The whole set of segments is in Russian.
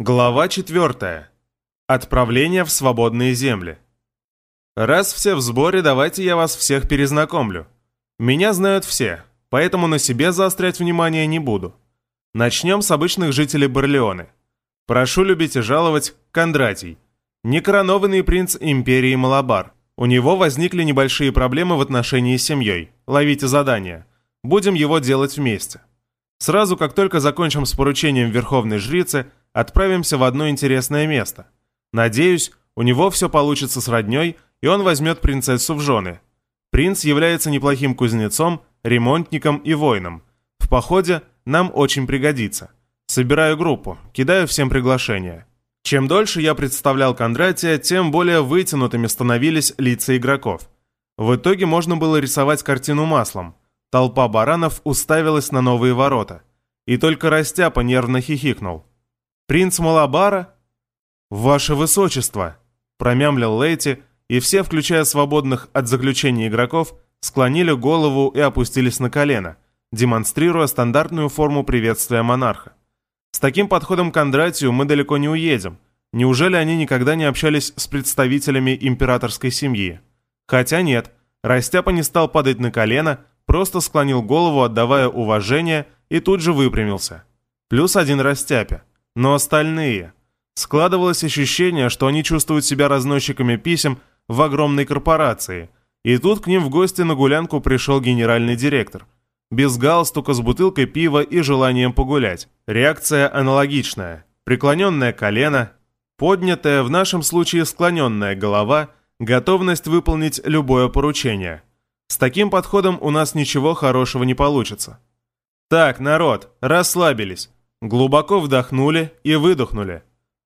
Глава 4. Отправление в свободные земли. Раз все в сборе, давайте я вас всех перезнакомлю. Меня знают все, поэтому на себе заострять внимание не буду. Начнем с обычных жителей Барлеоны. Прошу любить и жаловать Кондратий, некоронованный принц империи Малабар. У него возникли небольшие проблемы в отношении с семьей. Ловите задание. Будем его делать вместе. Сразу, как только закончим с поручением Верховной Жрицы – отправимся в одно интересное место. Надеюсь, у него все получится с родней, и он возьмет принцессу в жены. Принц является неплохим кузнецом, ремонтником и воином. В походе нам очень пригодится. Собираю группу, кидаю всем приглашения. Чем дольше я представлял Кондратия, тем более вытянутыми становились лица игроков. В итоге можно было рисовать картину маслом. Толпа баранов уставилась на новые ворота. И только Растяпа нервно хихикнул. «Принц Малабара?» «Ваше Высочество!» – промямлил Лейти, и все, включая свободных от заключения игроков, склонили голову и опустились на колено, демонстрируя стандартную форму приветствия монарха. С таким подходом к Кондратию мы далеко не уедем. Неужели они никогда не общались с представителями императорской семьи? Хотя нет, Растяпа не стал падать на колено, просто склонил голову, отдавая уважение, и тут же выпрямился. Плюс один Растяпе. Но остальные... Складывалось ощущение, что они чувствуют себя разносчиками писем в огромной корпорации. И тут к ним в гости на гулянку пришел генеральный директор. Без галстука, с бутылкой пива и желанием погулять. Реакция аналогичная. Преклоненное колено, поднятая, в нашем случае склоненная голова, готовность выполнить любое поручение. С таким подходом у нас ничего хорошего не получится. Так, народ, расслабились. Глубоко вдохнули и выдохнули.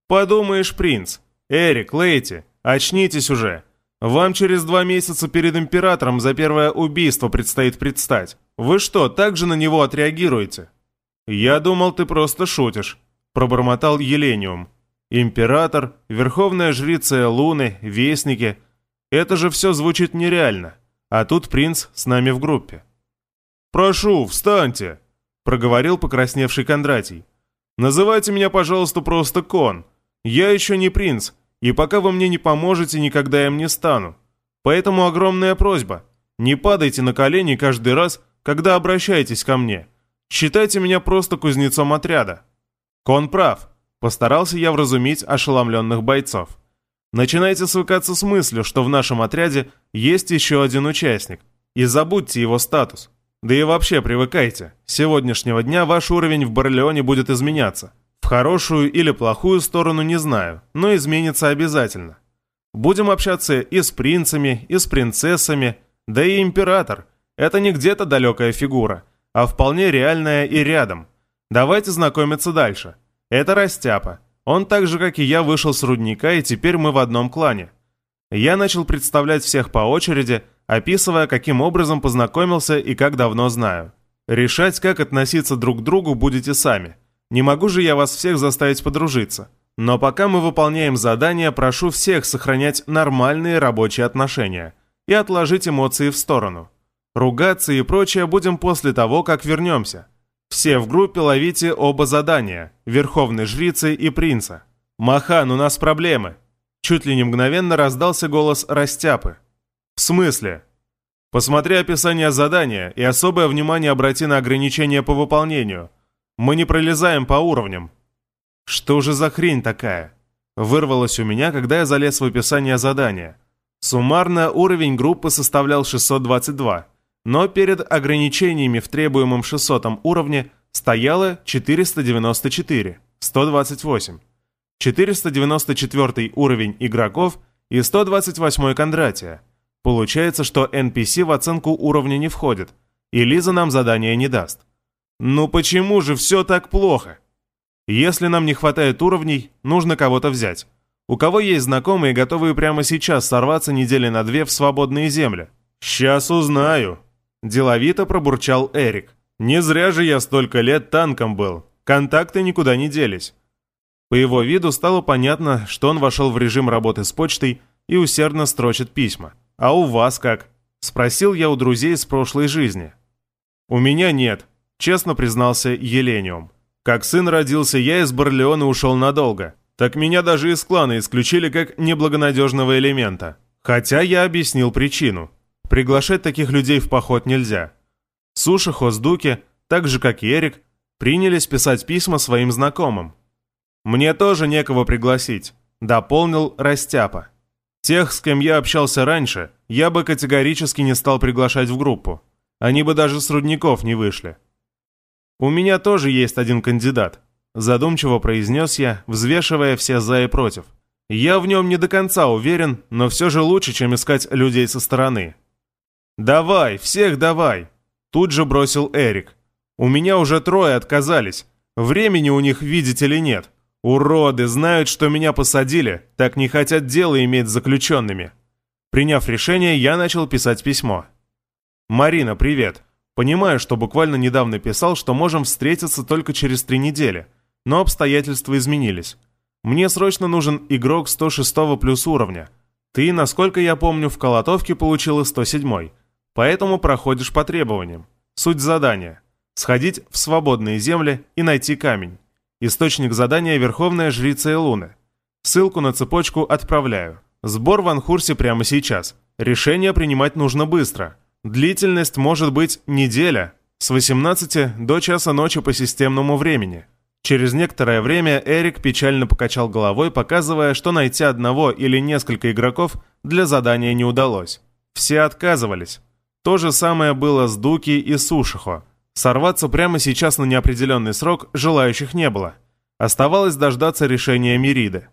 «Подумаешь, принц! Эрик, Лейти, очнитесь уже! Вам через два месяца перед императором за первое убийство предстоит предстать. Вы что, так же на него отреагируете?» «Я думал, ты просто шутишь», — пробормотал Елениум. «Император, верховная жрица Луны, вестники. Это же все звучит нереально. А тут принц с нами в группе». «Прошу, встаньте!» — проговорил покрасневший Кондратий. «Называйте меня, пожалуйста, просто Кон. Я еще не принц, и пока вы мне не поможете, никогда им не стану. Поэтому огромная просьба. Не падайте на колени каждый раз, когда обращаетесь ко мне. Считайте меня просто кузнецом отряда». Кон прав. Постарался я вразумить ошеломленных бойцов. Начинайте свыкаться с мыслью, что в нашем отряде есть еще один участник, и забудьте его статус. Да и вообще привыкайте. С сегодняшнего дня ваш уровень в Барлеоне будет изменяться. В хорошую или плохую сторону не знаю, но изменится обязательно. Будем общаться и с принцами, и с принцессами, да и император. Это не где-то далекая фигура, а вполне реальная и рядом. Давайте знакомиться дальше. Это Растяпа. Он так же, как и я, вышел с рудника, и теперь мы в одном клане. Я начал представлять всех по очереди, описывая, каким образом познакомился и как давно знаю. Решать, как относиться друг к другу, будете сами. Не могу же я вас всех заставить подружиться. Но пока мы выполняем задание, прошу всех сохранять нормальные рабочие отношения и отложить эмоции в сторону. Ругаться и прочее будем после того, как вернемся. Все в группе ловите оба задания – Верховной Жрицы и Принца. «Махан, у нас проблемы!» Чуть ли не мгновенно раздался голос Растяпы. «В смысле?» «Посмотри описание задания и особое внимание обрати на ограничения по выполнению. Мы не пролезаем по уровням». «Что же за хрень такая?» Вырвалось у меня, когда я залез в описание задания. Суммарно уровень группы составлял 622, но перед ограничениями в требуемом 600 уровне стояло 494, 128. 494 уровень игроков и 128 Кондратия – Получается, что NPC в оценку уровня не входит, и Лиза нам задание не даст. Ну почему же все так плохо? Если нам не хватает уровней, нужно кого-то взять. У кого есть знакомые, готовые прямо сейчас сорваться недели на две в свободные земли? Сейчас узнаю. Деловито пробурчал Эрик. Не зря же я столько лет танком был. Контакты никуда не делись. По его виду стало понятно, что он вошел в режим работы с почтой и усердно строчит письма. «А у вас как?» – спросил я у друзей с прошлой жизни. «У меня нет», – честно признался Елениум. Как сын родился, я из Барлеона ушел надолго. Так меня даже из клана исключили как неблагонадежного элемента. Хотя я объяснил причину. Приглашать таких людей в поход нельзя. Суша Хоздуки, так же как и Эрик, принялись писать письма своим знакомым. «Мне тоже некого пригласить», — дополнил Растяпа. «Тех, с кем я общался раньше, я бы категорически не стал приглашать в группу. Они бы даже с рудников не вышли». «У меня тоже есть один кандидат», — задумчиво произнес я, взвешивая все «за» и «против». «Я в нем не до конца уверен, но все же лучше, чем искать людей со стороны». «Давай, всех давай!» Тут же бросил Эрик. «У меня уже трое отказались. Времени у них, видите ли, нет. Уроды знают, что меня посадили, так не хотят дело иметь с заключенными». Приняв решение, я начал писать письмо. «Марина, привет. Понимаю, что буквально недавно писал, что можем встретиться только через три недели, но обстоятельства изменились. Мне срочно нужен игрок 106 плюс уровня. Ты, насколько я помню, в Колотовке получила 107 поэтому проходишь по требованиям. Суть задания – сходить в свободные земли и найти камень. Источник задания – Верховная Жрица Элуны. Ссылку на цепочку отправляю. Сбор в Анхурсе прямо сейчас. Решение принимать нужно быстро. Длительность может быть неделя, с 18 до часа ночи по системному времени. Через некоторое время Эрик печально покачал головой, показывая, что найти одного или несколько игроков для задания не удалось. Все отказывались. То же самое было с Дуки и Сушихо. Сорваться прямо сейчас на неопределенный срок желающих не было. Оставалось дождаться решения Мириды.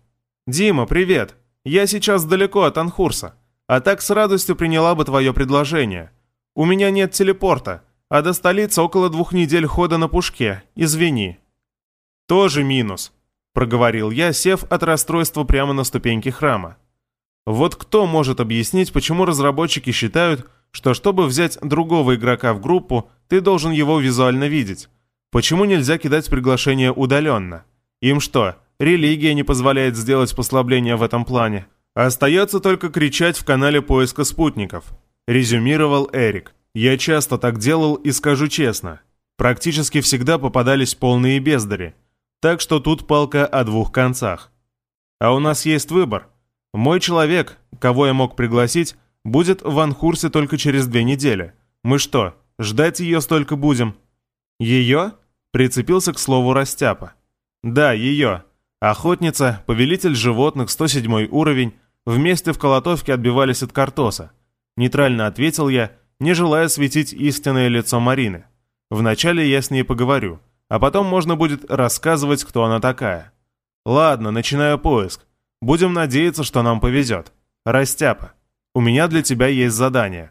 «Дима, привет! Я сейчас далеко от Анхурса, а так с радостью приняла бы твое предложение. У меня нет телепорта, а до столицы около двух недель хода на пушке, извини». «Тоже минус», — проговорил я, сев от расстройства прямо на ступеньки храма. «Вот кто может объяснить, почему разработчики считают, что чтобы взять другого игрока в группу, ты должен его визуально видеть. Почему нельзя кидать приглашение удаленно? Им что, религия не позволяет сделать послабление в этом плане? Остается только кричать в канале поиска спутников. Резюмировал Эрик. Я часто так делал и скажу честно. Практически всегда попадались полные бездари. Так что тут палка о двух концах. А у нас есть выбор. Мой человек, кого я мог пригласить, Будет в Анхурсе только через две недели. Мы что, ждать ее столько будем?» «Ее?» — прицепился к слову Растяпа. «Да, ее. Охотница, повелитель животных, 107 уровень, вместе в Колотовке отбивались от Картоса. Нейтрально ответил я, не желая светить истинное лицо Марины. Вначале я с ней поговорю, а потом можно будет рассказывать, кто она такая. Ладно, начинаю поиск. Будем надеяться, что нам повезет. Растяпа. У меня для тебя есть задание.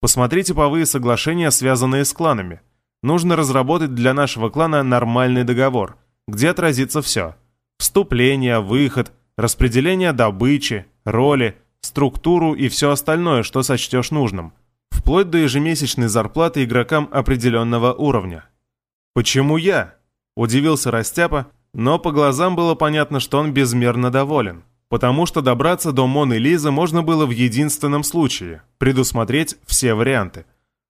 Посмотри типовые соглашения, связанные с кланами. Нужно разработать для нашего клана нормальный договор, где отразится все. Вступление, выход, распределение добычи, роли, структуру и все остальное, что сочтешь нужным. Вплоть до ежемесячной зарплаты игрокам определенного уровня. «Почему я?» – удивился Растяпа, но по глазам было понятно, что он безмерно доволен потому что добраться до Моны Лизы можно было в единственном случае – предусмотреть все варианты.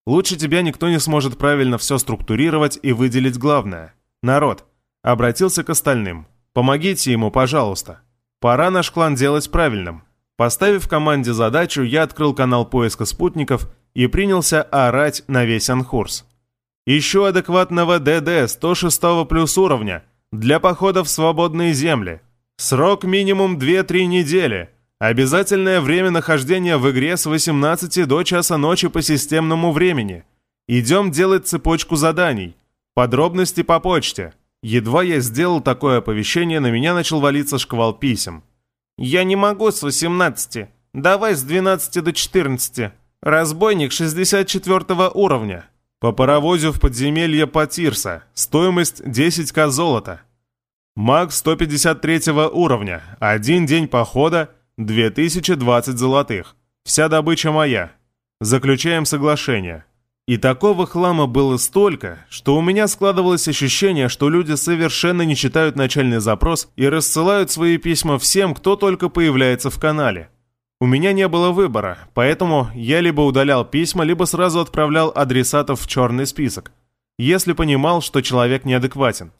Лучше тебя никто не сможет правильно все структурировать и выделить главное. Народ, обратился к остальным. Помогите ему, пожалуйста. Пора наш клан делать правильным. Поставив команде задачу, я открыл канал поиска спутников и принялся орать на весь Анхурс. Ищу адекватного ДД 106 плюс уровня для похода в свободные земли – Срок минимум 2-3 недели. Обязательное время нахождения в игре с 18 до часа ночи по системному времени. Идем делать цепочку заданий. Подробности по почте. Едва я сделал такое оповещение, на меня начал валиться шквал писем. «Я не могу с 18. Давай с 12 до 14. Разбойник 64 уровня. По паровозу в подземелье Патирса. Стоимость 10к золота. Маг 153 уровня. Один день похода, 2020 золотых. Вся добыча моя. Заключаем соглашение. И такого хлама было столько, что у меня складывалось ощущение, что люди совершенно не читают начальный запрос и рассылают свои письма всем, кто только появляется в канале. У меня не было выбора, поэтому я либо удалял письма, либо сразу отправлял адресатов в черный список, если понимал, что человек неадекватен.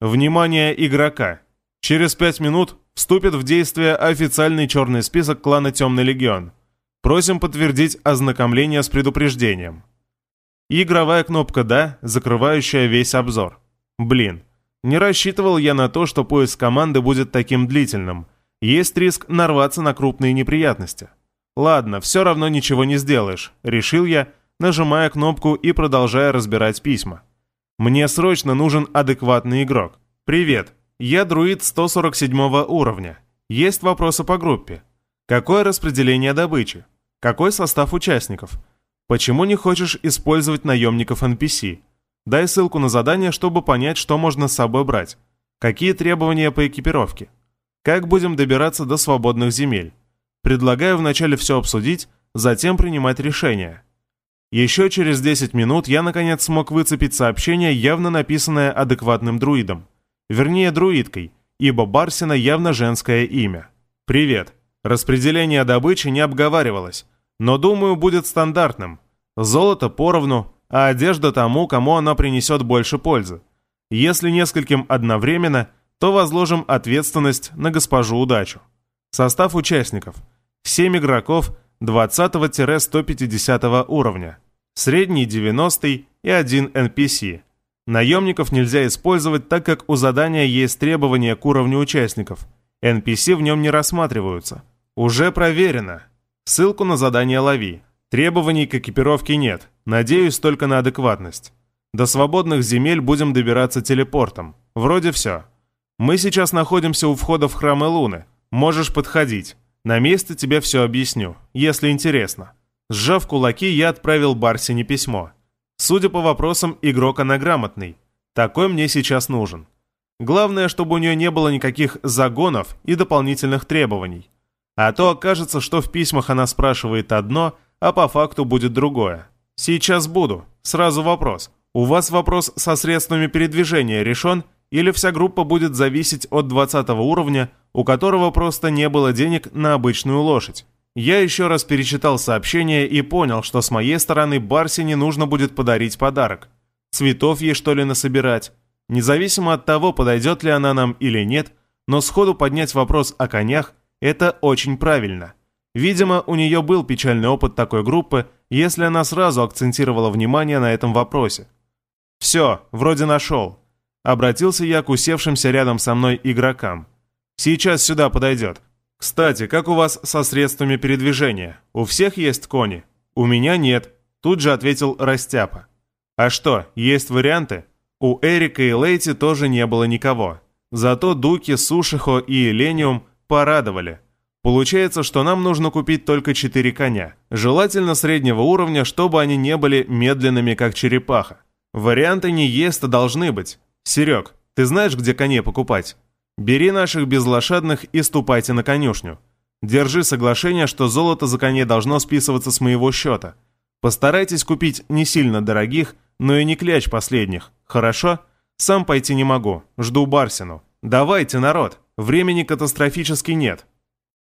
Внимание игрока! Через пять минут вступит в действие официальный черный список клана Темный Легион. Просим подтвердить ознакомление с предупреждением. игровая кнопка «Да», закрывающая весь обзор. Блин, не рассчитывал я на то, что поиск команды будет таким длительным. Есть риск нарваться на крупные неприятности. Ладно, все равно ничего не сделаешь, решил я, нажимая кнопку и продолжая разбирать письма. Мне срочно нужен адекватный игрок. Привет, я друид 147 уровня. Есть вопросы по группе. Какое распределение добычи? Какой состав участников? Почему не хочешь использовать наемников NPC? Дай ссылку на задание, чтобы понять, что можно с собой брать. Какие требования по экипировке? Как будем добираться до свободных земель? Предлагаю вначале все обсудить, затем принимать решение. Еще через 10 минут я наконец смог выцепить сообщение, явно написанное адекватным друидом. Вернее, друидкой, ибо Барсина явно женское имя. «Привет. Распределение добычи не обговаривалось, но, думаю, будет стандартным. Золото поровну, а одежда тому, кому она принесет больше пользы. Если нескольким одновременно, то возложим ответственность на госпожу удачу. Состав участников. 7 игроков 20-150 уровня. Средний 90 и 1 NPC. Наемников нельзя использовать, так как у задания есть требования к уровню участников. NPC в нем не рассматриваются. Уже проверено. Ссылку на задание лови. Требований к экипировке нет. Надеюсь только на адекватность. До свободных земель будем добираться телепортом. Вроде все. Мы сейчас находимся у входа в храм Луны. Можешь подходить. На месте тебе все объясню, если интересно. Сжав кулаки, я отправил Барсине письмо. Судя по вопросам, игрок она грамотный. Такой мне сейчас нужен. Главное, чтобы у нее не было никаких загонов и дополнительных требований. А то окажется, что в письмах она спрашивает одно, а по факту будет другое. Сейчас буду. Сразу вопрос. У вас вопрос со средствами передвижения решен, или вся группа будет зависеть от 20 уровня, у которого просто не было денег на обычную лошадь? Я еще раз перечитал сообщение и понял, что с моей стороны Барсине нужно будет подарить подарок. Цветов ей что ли насобирать? Независимо от того, подойдет ли она нам или нет, но сходу поднять вопрос о конях это очень правильно. Видимо, у нее был печальный опыт такой группы, если она сразу акцентировала внимание на этом вопросе. «Все, вроде нашел». Обратился я к усевшимся рядом со мной игрокам. «Сейчас сюда подойдет. Кстати, как у вас со средствами передвижения? У всех есть кони?» «У меня нет», тут же ответил Растяпа. «А что, есть варианты?» У Эрика и Лейти тоже не было никого. Зато Дуки, Сушихо и Элениум Порадовали. Получается, что нам нужно купить только четыре коня. Желательно среднего уровня, чтобы они не были медленными, как черепаха. Варианты не есть, а должны быть. Серег, ты знаешь, где коней покупать? Бери наших безлошадных и ступайте на конюшню. Держи соглашение, что золото за коней должно списываться с моего счета. Постарайтесь купить не сильно дорогих, но и не кляч последних. Хорошо? Сам пойти не могу. Жду Барсину. Давайте, народ. Времени катастрофически нет.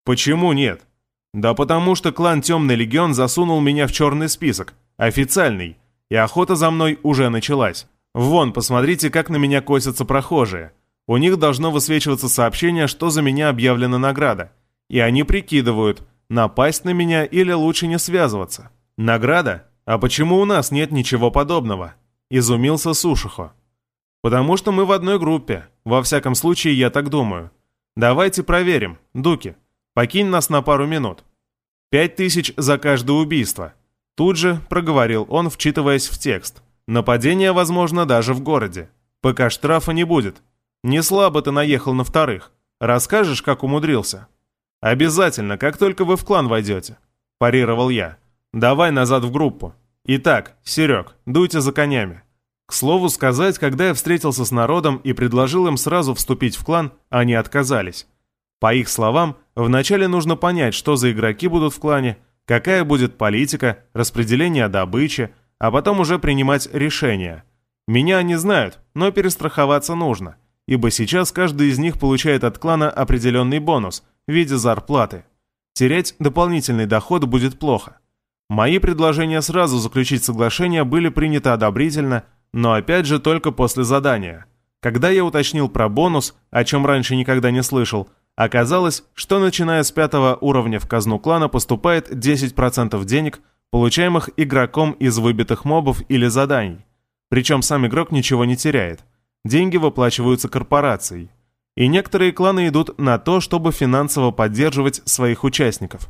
Почему нет? Да потому что клан Темный Легион засунул меня в черный список, официальный, и охота за мной уже началась. Вон, посмотрите, как на меня косятся прохожие. У них должно высвечиваться сообщение, что за меня объявлена награда. И они прикидывают, напасть на меня или лучше не связываться. Награда? А почему у нас нет ничего подобного? Изумился Сушихо. Потому что мы в одной группе. Во всяком случае, я так думаю. «Давайте проверим. Дуки, покинь нас на пару минут. Пять тысяч за каждое убийство». Тут же проговорил он, вчитываясь в текст. «Нападение возможно даже в городе. Пока штрафа не будет. Не слабо ты наехал на вторых. Расскажешь, как умудрился?» «Обязательно, как только вы в клан войдете», – парировал я. «Давай назад в группу. Итак, Серег, дуйте за конями. К слову сказать, когда я встретился с народом и предложил им сразу вступить в клан, они отказались. По их словам, вначале нужно понять, что за игроки будут в клане, какая будет политика, распределение добычи, а потом уже принимать решения. Меня они знают, но перестраховаться нужно, ибо сейчас каждый из них получает от клана определенный бонус в виде зарплаты. Терять дополнительный доход будет плохо. Мои предложения сразу заключить соглашение были приняты одобрительно – но опять же только после задания. Когда я уточнил про бонус, о чем раньше никогда не слышал, оказалось, что начиная с пятого уровня в казну клана поступает 10% денег, получаемых игроком из выбитых мобов или заданий. Причем сам игрок ничего не теряет. Деньги выплачиваются корпорацией. И некоторые кланы идут на то, чтобы финансово поддерживать своих участников.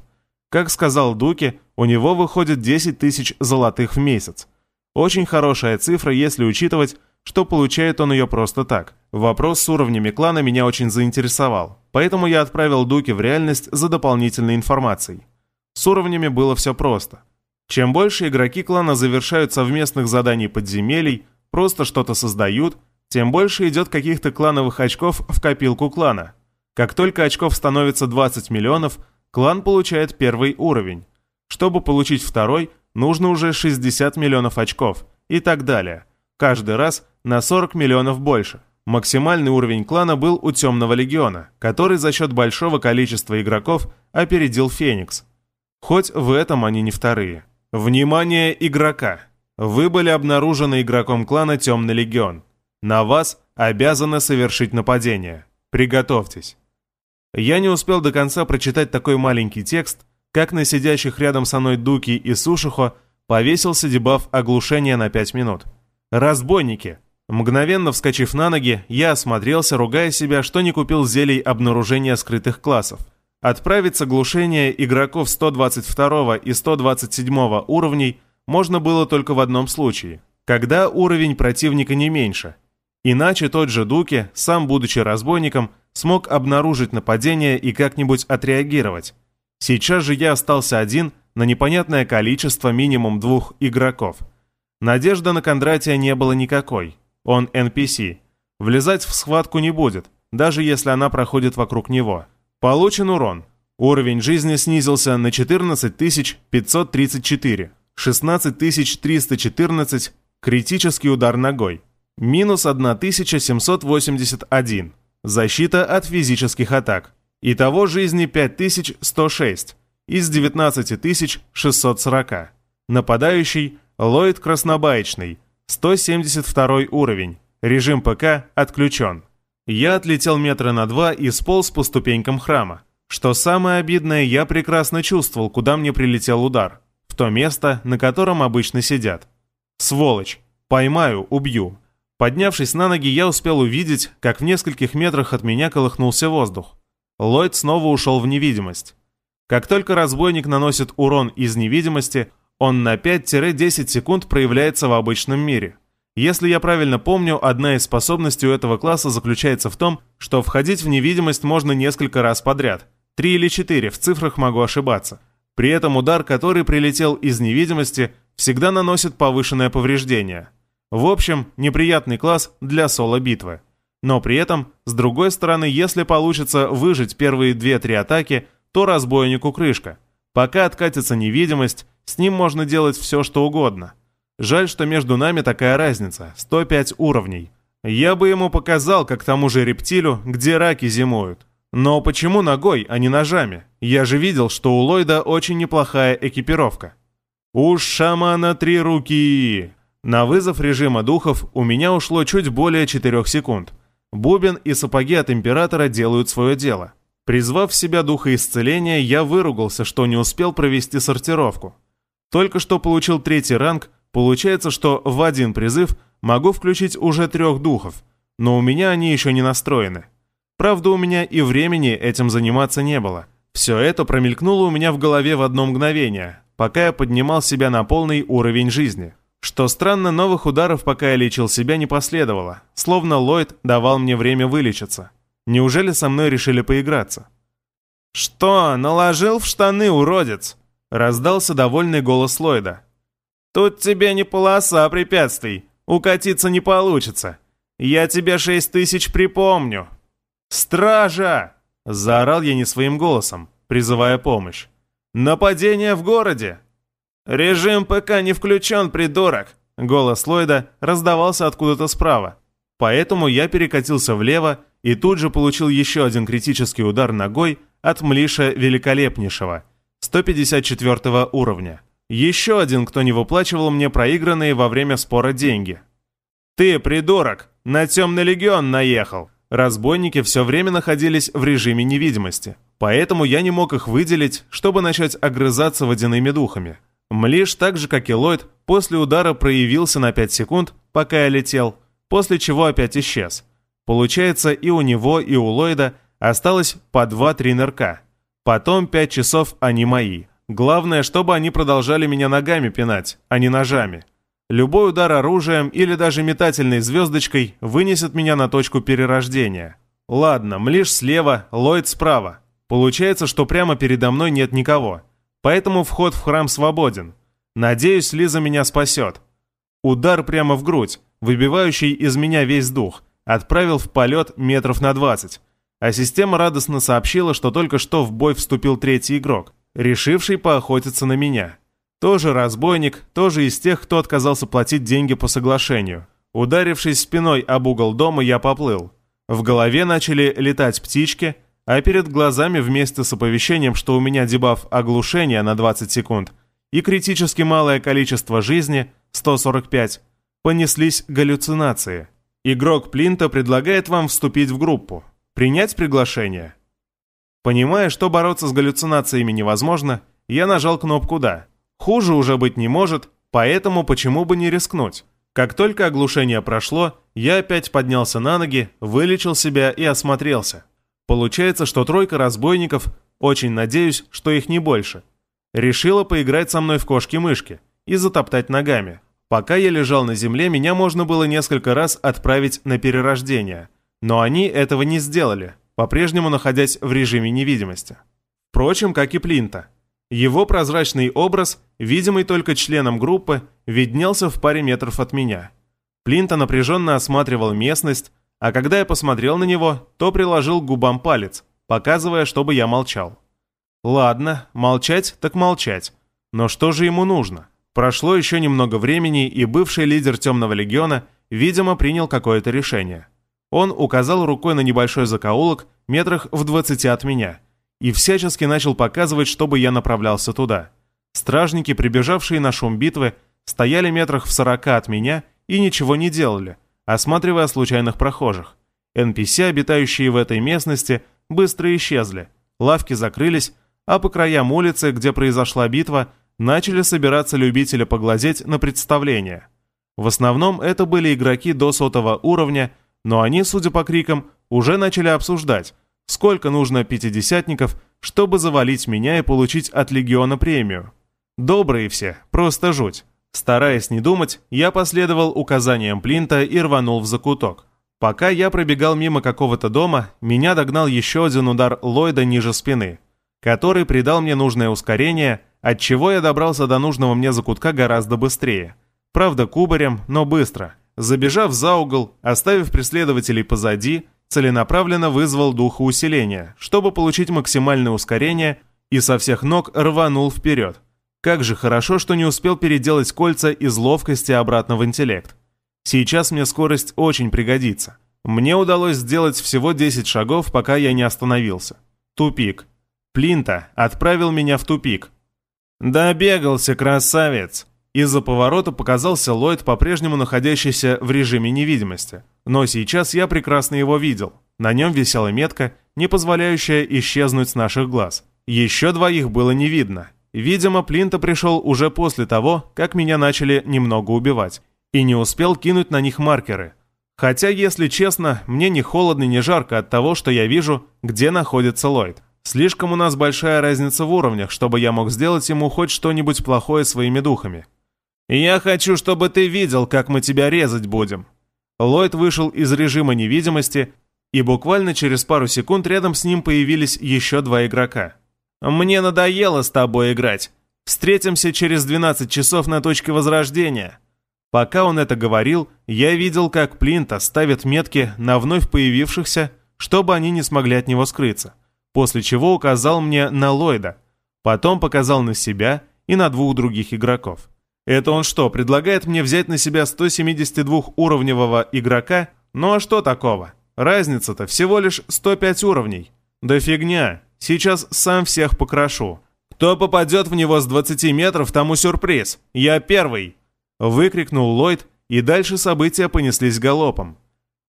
Как сказал Дуки, у него выходит 10 тысяч золотых в месяц. Очень хорошая цифра, если учитывать, что получает он ее просто так. Вопрос с уровнями клана меня очень заинтересовал, поэтому я отправил Дуки в реальность за дополнительной информацией. С уровнями было все просто. Чем больше игроки клана завершают совместных заданий подземелий, просто что-то создают, тем больше идет каких-то клановых очков в копилку клана. Как только очков становится 20 миллионов, клан получает первый уровень. Чтобы получить второй, нужно уже 60 миллионов очков и так далее. Каждый раз на 40 миллионов больше. Максимальный уровень клана был у Темного Легиона, который за счет большого количества игроков опередил Феникс. Хоть в этом они не вторые. Внимание игрока! Вы были обнаружены игроком клана Темный Легион. На вас обязаны совершить нападение. Приготовьтесь. Я не успел до конца прочитать такой маленький текст, как на сидящих рядом со мной Дуки и Сушихо повесился дебаф оглушения на 5 минут. «Разбойники!» Мгновенно вскочив на ноги, я осмотрелся, ругая себя, что не купил зелий обнаружения скрытых классов – Отправить с оглушения игроков 122 и 127 уровней можно было только в одном случае, когда уровень противника не меньше. Иначе тот же Дуки, сам будучи разбойником, смог обнаружить нападение и как-нибудь отреагировать. Сейчас же я остался один на непонятное количество минимум двух игроков. Надежды на Кондратия не было никакой. Он NPC. Влезать в схватку не будет, даже если она проходит вокруг него. Получен урон. Уровень жизни снизился на 14534. 16314. Критический удар ногой. Минус 1781. Защита от физических атак. Итого жизни 5106 из 19640. Нападающий Ллойд Краснобаечный. 172 уровень. Режим ПК отключен. Я отлетел метра на два и сполз по ступенькам храма. Что самое обидное, я прекрасно чувствовал, куда мне прилетел удар. В то место, на котором обычно сидят. Сволочь. Поймаю, убью. Поднявшись на ноги, я успел увидеть, как в нескольких метрах от меня колыхнулся воздух. Ллойд снова ушел в невидимость. Как только разбойник наносит урон из невидимости, он на 5-10 секунд проявляется в обычном мире. Если я правильно помню, одна из способностей у этого класса заключается в том, что входить в невидимость можно несколько раз подряд. Три или четыре, в цифрах могу ошибаться. При этом удар, который прилетел из невидимости, всегда наносит повышенное повреждение. В общем, неприятный класс для соло-битвы. Но при этом, с другой стороны, если получится выжить первые 2-3 атаки, то разбойнику крышка. Пока откатится невидимость, с ним можно делать все, что угодно. Жаль, что между нами такая разница, 105 уровней. Я бы ему показал, как тому же рептилю, где раки зимуют. Но почему ногой, а не ножами? Я же видел, что у Ллойда очень неплохая экипировка. У шамана три руки! На вызов режима духов у меня ушло чуть более 4 секунд. Бубен и сапоги от Императора делают свое дело. Призвав в себя духа исцеления, я выругался, что не успел провести сортировку. Только что получил третий ранг, Получается, что в один призыв могу включить уже трех духов, но у меня они еще не настроены. Правда, у меня и времени этим заниматься не было. Все это промелькнуло у меня в голове в одно мгновение, пока я поднимал себя на полный уровень жизни. Что странно, новых ударов, пока я лечил себя, не последовало, словно Ллойд давал мне время вылечиться. Неужели со мной решили поиграться? «Что, наложил в штаны, уродец?» Раздался довольный голос Ллойда. Тут тебе не полоса препятствий. Укатиться не получится. Я тебе шесть тысяч припомню. Стража! Заорал я не своим голосом, призывая помощь. Нападение в городе! Режим ПК не включен, придурок! Голос Ллойда раздавался откуда-то справа. Поэтому я перекатился влево и тут же получил еще один критический удар ногой от Млиша Великолепнейшего, 154 уровня. Еще один, кто не выплачивал мне проигранные во время спора деньги. «Ты, придурок, На темный легион наехал!» Разбойники все время находились в режиме невидимости, поэтому я не мог их выделить, чтобы начать огрызаться водяными духами. Млиш, так же как и Ллойд, после удара проявился на 5 секунд, пока я летел, после чего опять исчез. Получается, и у него, и у Ллойда осталось по 2-3 нырка. Потом 5 часов они мои. Главное, чтобы они продолжали меня ногами пинать, а не ножами. Любой удар оружием или даже метательной звездочкой вынесет меня на точку перерождения. Ладно, Млиш слева, Ллойд справа. Получается, что прямо передо мной нет никого. Поэтому вход в храм свободен. Надеюсь, Лиза меня спасет. Удар прямо в грудь, выбивающий из меня весь дух, отправил в полет метров на 20. А система радостно сообщила, что только что в бой вступил третий игрок, решивший поохотиться на меня. Тоже разбойник, тоже из тех, кто отказался платить деньги по соглашению. Ударившись спиной об угол дома, я поплыл. В голове начали летать птички, а перед глазами вместе с оповещением, что у меня дебаф оглушения на 20 секунд и критически малое количество жизни, 145, понеслись галлюцинации. Игрок Плинта предлагает вам вступить в группу. Принять приглашение? Понимая, что бороться с галлюцинациями невозможно, я нажал кнопку «Да». Хуже уже быть не может, поэтому почему бы не рискнуть? Как только оглушение прошло, я опять поднялся на ноги, вылечил себя и осмотрелся. Получается, что тройка разбойников, очень надеюсь, что их не больше, решила поиграть со мной в кошки-мышки и затоптать ногами. Пока я лежал на земле, меня можно было несколько раз отправить на перерождение, но они этого не сделали, по-прежнему находясь в режиме невидимости. Впрочем, как и Плинта. Его прозрачный образ, видимый только членом группы, виднелся в паре метров от меня. Плинта напряженно осматривал местность, а когда я посмотрел на него, то приложил к губам палец, показывая, чтобы я молчал. Ладно, молчать так молчать. Но что же ему нужно? Прошло еще немного времени, и бывший лидер Темного Легиона, видимо, принял какое-то решение. Он указал рукой на небольшой закоулок, метрах в 20 от меня – и всячески начал показывать, чтобы я направлялся туда. Стражники, прибежавшие на шум битвы, стояли метрах в сорока от меня и ничего не делали, осматривая случайных прохожих. NPC, обитающие в этой местности, быстро исчезли, лавки закрылись, а по краям улицы, где произошла битва, начали собираться любители поглазеть на представление. В основном это были игроки до сотого уровня, но они, судя по крикам, уже начали обсуждать, Сколько нужно пятидесятников, чтобы завалить меня и получить от Легиона премию? Добрые все, просто жуть. Стараясь не думать, я последовал указаниям Плинта и рванул в закуток. Пока я пробегал мимо какого-то дома, меня догнал еще один удар Ллойда ниже спины, который придал мне нужное ускорение, от чего я добрался до нужного мне закутка гораздо быстрее. Правда, кубарем, но быстро. Забежав за угол, оставив преследователей позади, целенаправленно вызвал духоусиление, чтобы получить максимальное ускорение и со всех ног рванул вперед. Как же хорошо, что не успел переделать кольца из ловкости обратно в интеллект. Сейчас мне скорость очень пригодится. Мне удалось сделать всего 10 шагов, пока я не остановился. Тупик. Плинта отправил меня в тупик. «Добегался, красавец!» Из-за поворота показался Ллойд, по-прежнему находящийся в режиме невидимости. Но сейчас я прекрасно его видел. На нем висела метка, не позволяющая исчезнуть с наших глаз. Еще двоих было не видно. Видимо, Плинта пришел уже после того, как меня начали немного убивать. И не успел кинуть на них маркеры. Хотя, если честно, мне ни холодно, ни жарко от того, что я вижу, где находится Ллойд. Слишком у нас большая разница в уровнях, чтобы я мог сделать ему хоть что-нибудь плохое своими духами. «Я хочу, чтобы ты видел, как мы тебя резать будем». Ллойд вышел из режима невидимости, и буквально через пару секунд рядом с ним появились еще два игрока. «Мне надоело с тобой играть. Встретимся через 12 часов на точке возрождения». Пока он это говорил, я видел, как Плинта ставит метки на вновь появившихся, чтобы они не смогли от него скрыться, после чего указал мне на Ллойда, потом показал на себя и на двух других игроков. Это он что, предлагает мне взять на себя 172-уровневого игрока? Ну а что такого? Разница-то всего лишь 105 уровней. Да фигня, сейчас сам всех покрошу. Кто попадет в него с 20 метров, тому сюрприз. Я первый!» Выкрикнул Ллойд, и дальше события понеслись галопом.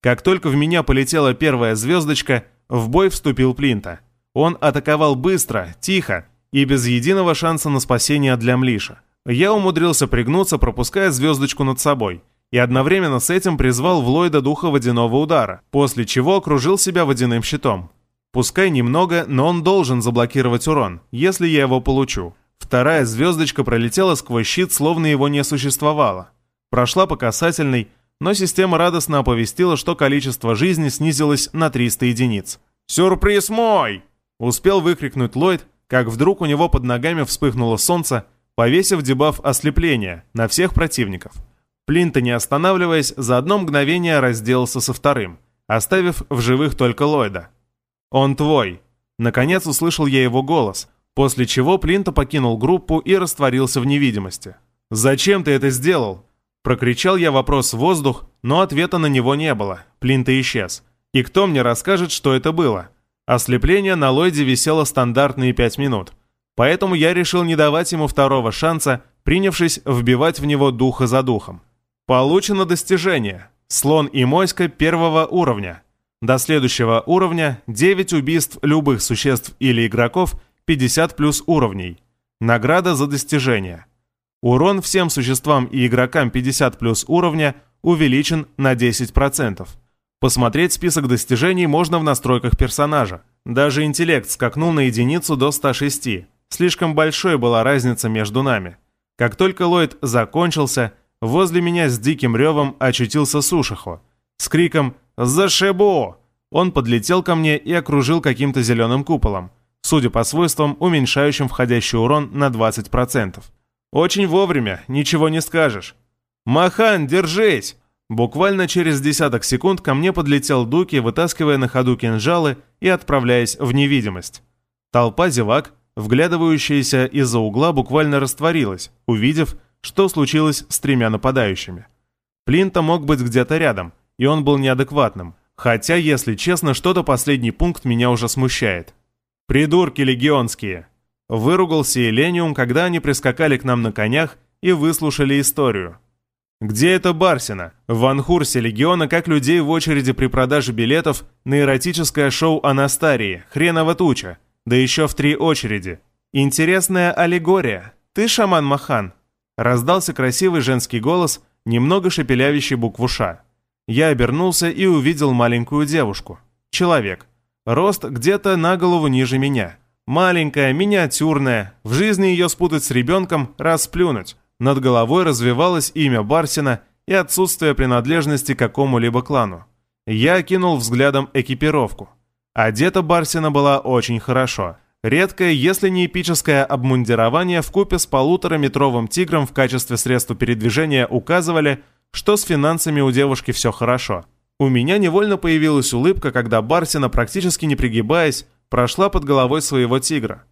Как только в меня полетела первая звездочка, в бой вступил Плинта. Он атаковал быстро, тихо и без единого шанса на спасение для Млиша. Я умудрился пригнуться, пропуская звездочку над собой, и одновременно с этим призвал в Ллойда духа водяного удара, после чего окружил себя водяным щитом. Пускай немного, но он должен заблокировать урон, если я его получу. Вторая звездочка пролетела сквозь щит, словно его не существовало. Прошла по касательной, но система радостно оповестила, что количество жизни снизилось на 300 единиц. «Сюрприз мой!» Успел выкрикнуть Ллойд, как вдруг у него под ногами вспыхнуло солнце, повесив дебаф ослепления на всех противников. Плинта, не останавливаясь, за одно мгновение разделался со вторым, оставив в живых только Ллойда. «Он твой!» Наконец услышал я его голос, после чего Плинта покинул группу и растворился в невидимости. «Зачем ты это сделал?» Прокричал я вопрос в воздух, но ответа на него не было. Плинта исчез. И кто мне расскажет, что это было? Ослепление на Ллойде висело стандартные пять минут. Поэтому я решил не давать ему второго шанса, принявшись вбивать в него духа за духом. Получено достижение. Слон и моська первого уровня. До следующего уровня 9 убийств любых существ или игроков 50 плюс уровней. Награда за достижение. Урон всем существам и игрокам 50 плюс уровня увеличен на 10%. Посмотреть список достижений можно в настройках персонажа. Даже интеллект скакнул на единицу до 106. Слишком большой была разница между нами. Как только Ллойд закончился, возле меня с диким ревом очутился Сушихо. С криком «Зашибу!» Он подлетел ко мне и окружил каким-то зеленым куполом, судя по свойствам, уменьшающим входящий урон на 20%. Очень вовремя, ничего не скажешь. «Махан, держись!» Буквально через десяток секунд ко мне подлетел Дуки, вытаскивая на ходу кинжалы и отправляясь в невидимость. Толпа зевак, вглядывающаяся из-за угла, буквально растворилась, увидев, что случилось с тремя нападающими. Плинта мог быть где-то рядом, и он был неадекватным. Хотя, если честно, что-то последний пункт меня уже смущает. «Придурки легионские!» Выругался Элениум, когда они прискакали к нам на конях и выслушали историю. Где это Барсина? В Анхурсе Легиона как людей в очереди при продаже билетов на эротическое шоу Анастарии, хренова туча, да еще в три очереди. Интересная аллегория. Ты шаман Махан? Раздался красивый женский голос, немного шепелявящий букву «Ш». Я обернулся и увидел маленькую девушку. Человек. Рост где-то на голову ниже меня. Маленькая, миниатюрная, в жизни ее спутать с ребенком, расплюнуть. Над головой развивалось имя Барсина и отсутствие принадлежности к какому-либо клану. Я окинул взглядом экипировку. Одета Барсина была очень хорошо. Редкое, если не эпическое обмундирование в купе с полутораметровым тигром в качестве средства передвижения указывали, что с финансами у девушки все хорошо. У меня невольно появилась улыбка, когда Барсина, практически не пригибаясь, прошла под головой своего тигра.